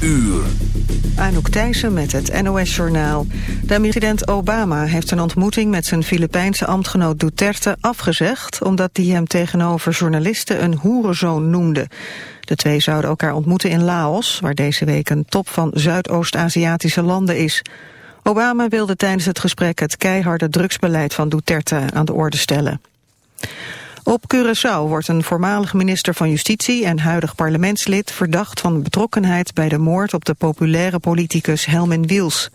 uur. Anouk Thijssen met het NOS-journaal. De president Obama heeft een ontmoeting met zijn Filipijnse ambtgenoot Duterte afgezegd... omdat hij hem tegenover journalisten een hoerenzoon noemde. De twee zouden elkaar ontmoeten in Laos... waar deze week een top van Zuidoost-Aziatische landen is. Obama wilde tijdens het gesprek het keiharde drugsbeleid van Duterte aan de orde stellen. Op Curaçao wordt een voormalig minister van Justitie en huidig parlementslid verdacht van betrokkenheid bij de moord op de populaire politicus Helmin Wiels.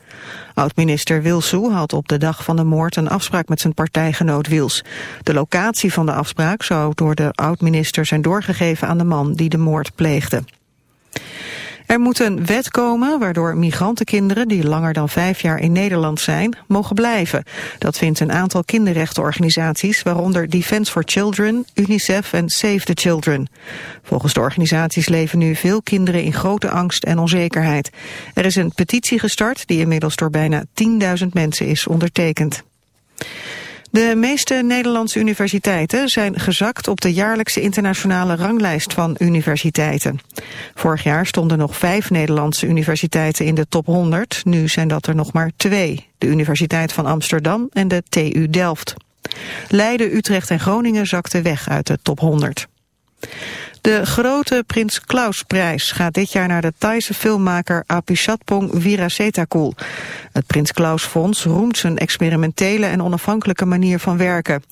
Oud-minister Wilsou had op de dag van de moord een afspraak met zijn partijgenoot Wiels. De locatie van de afspraak zou door de oud-minister zijn doorgegeven aan de man die de moord pleegde. Er moet een wet komen waardoor migrantenkinderen die langer dan vijf jaar in Nederland zijn, mogen blijven. Dat vindt een aantal kinderrechtenorganisaties, waaronder Defence for Children, UNICEF en Save the Children. Volgens de organisaties leven nu veel kinderen in grote angst en onzekerheid. Er is een petitie gestart die inmiddels door bijna 10.000 mensen is ondertekend. De meeste Nederlandse universiteiten zijn gezakt op de jaarlijkse internationale ranglijst van universiteiten. Vorig jaar stonden nog vijf Nederlandse universiteiten in de top 100. Nu zijn dat er nog maar twee. De Universiteit van Amsterdam en de TU Delft. Leiden, Utrecht en Groningen zakten weg uit de top 100. De grote Prins Klausprijs gaat dit jaar naar de Thaise filmmaker Apichatpong Virasetakul. Het Prins Klaus Fonds roemt zijn experimentele en onafhankelijke manier van werken.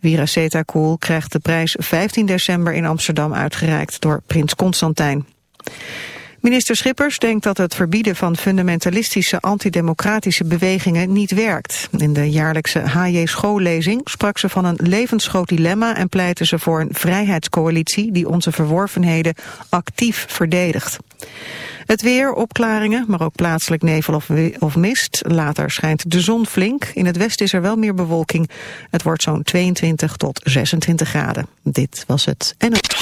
Virasetakul krijgt de prijs 15 december in Amsterdam uitgereikt door Prins Constantijn. Minister Schippers denkt dat het verbieden van fundamentalistische antidemocratische bewegingen niet werkt. In de jaarlijkse HJ schoollezing sprak ze van een levensgroot dilemma en pleitte ze voor een vrijheidscoalitie die onze verworvenheden actief verdedigt. Het weer, opklaringen, maar ook plaatselijk nevel of, of, mist. Later schijnt de zon flink. In het westen is er wel meer bewolking. Het wordt zo'n 22 tot 26 graden. Dit was het. En het...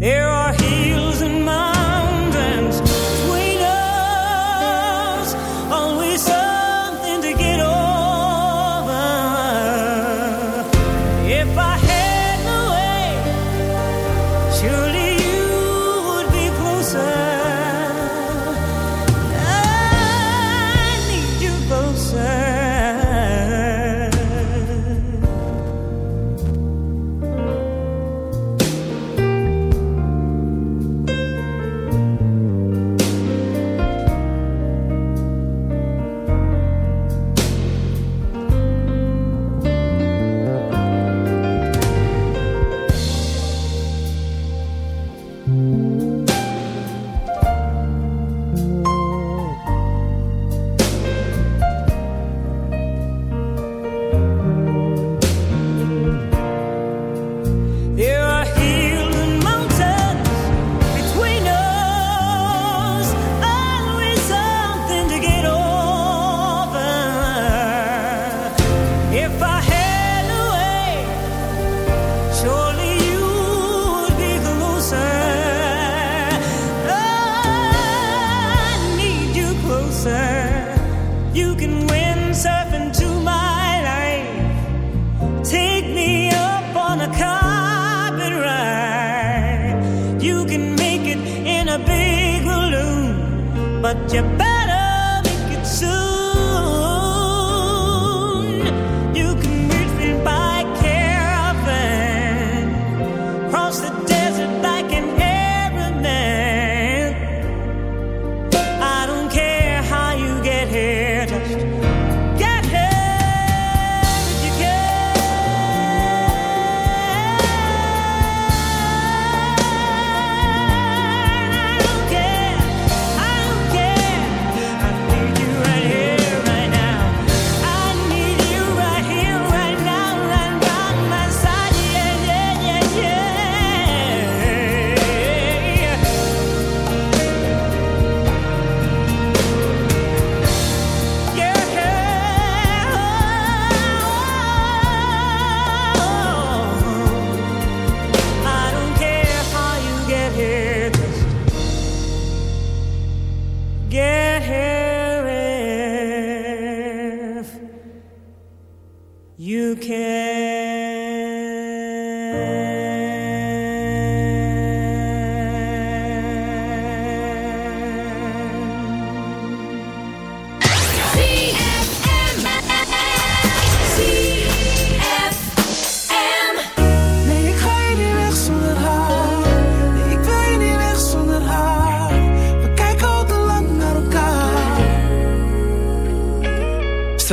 There are healers.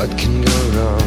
What can go wrong?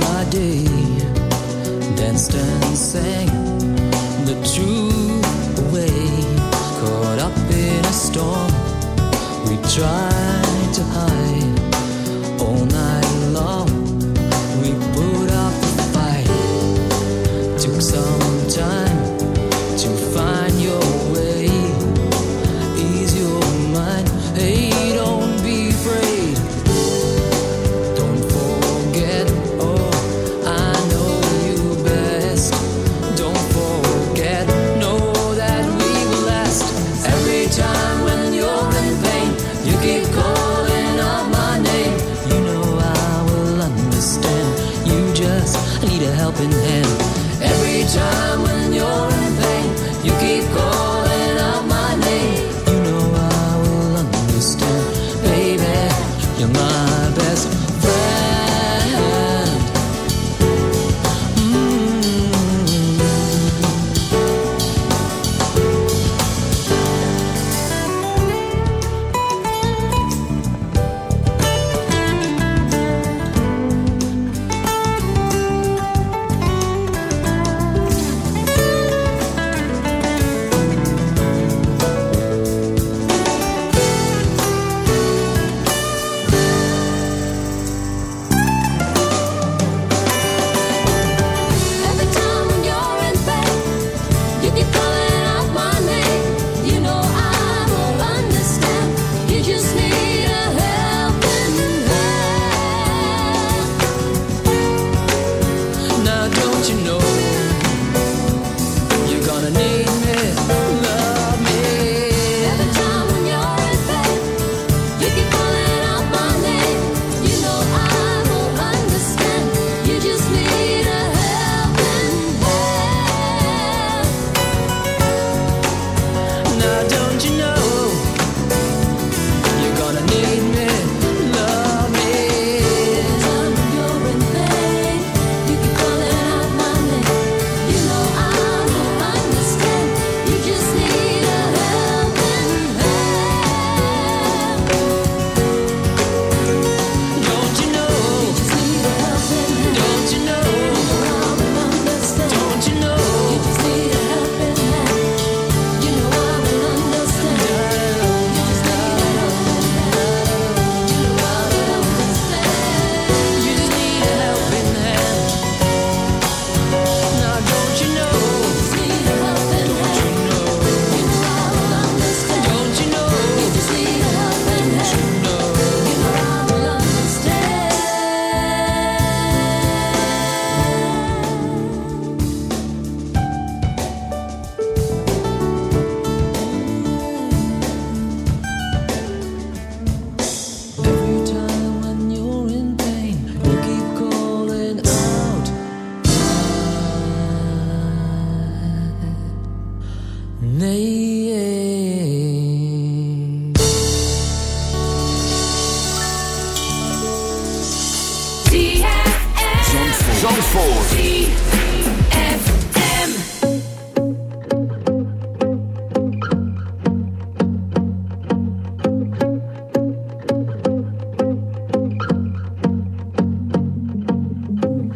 my day, danced and sang the true way. Caught up in a storm, we tried to hide.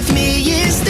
with me is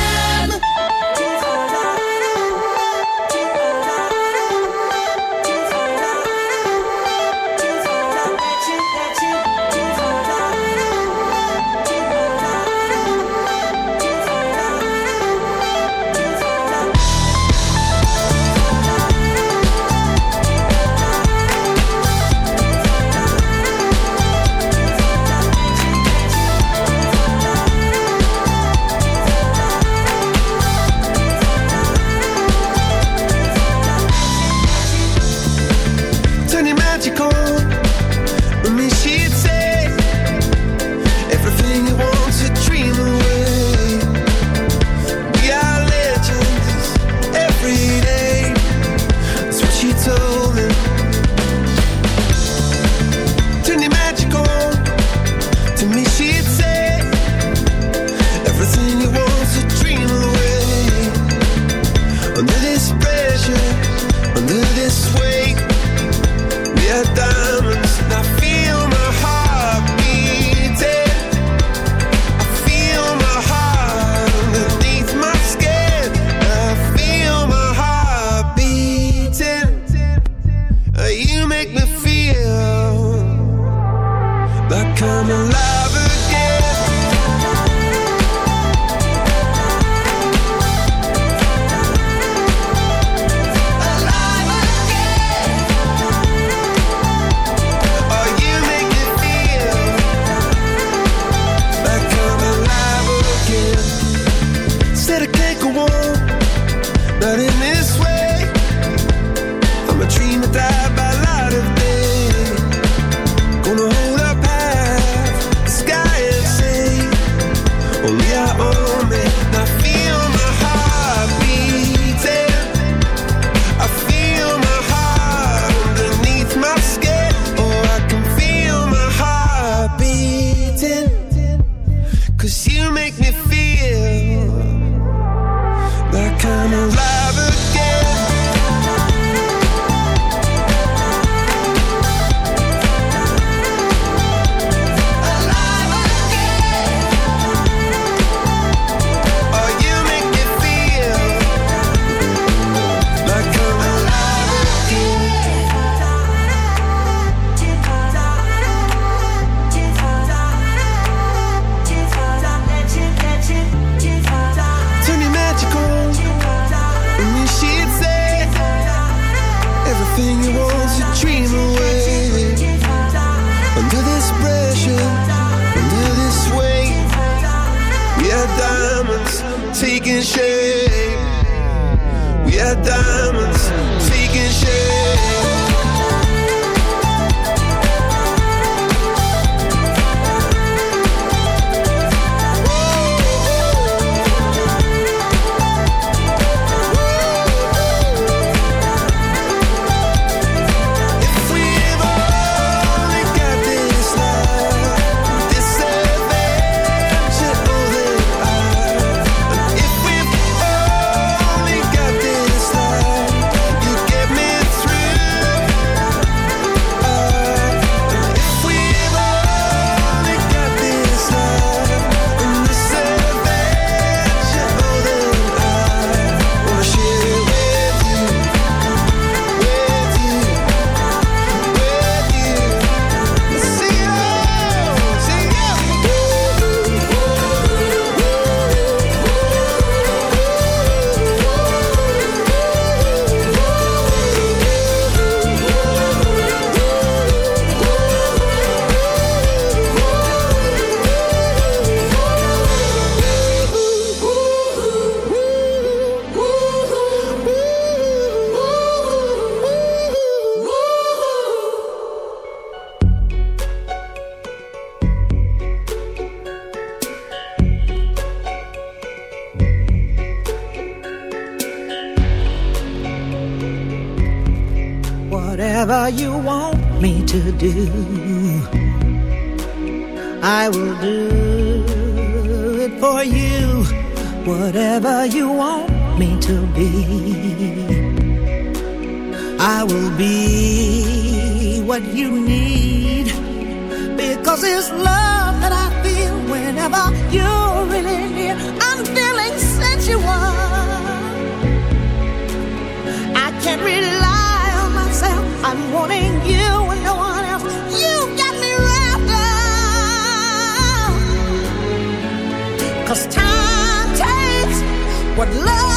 what love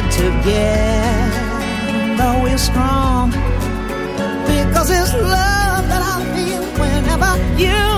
But together we're strong because it's love that I feel whenever you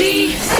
See.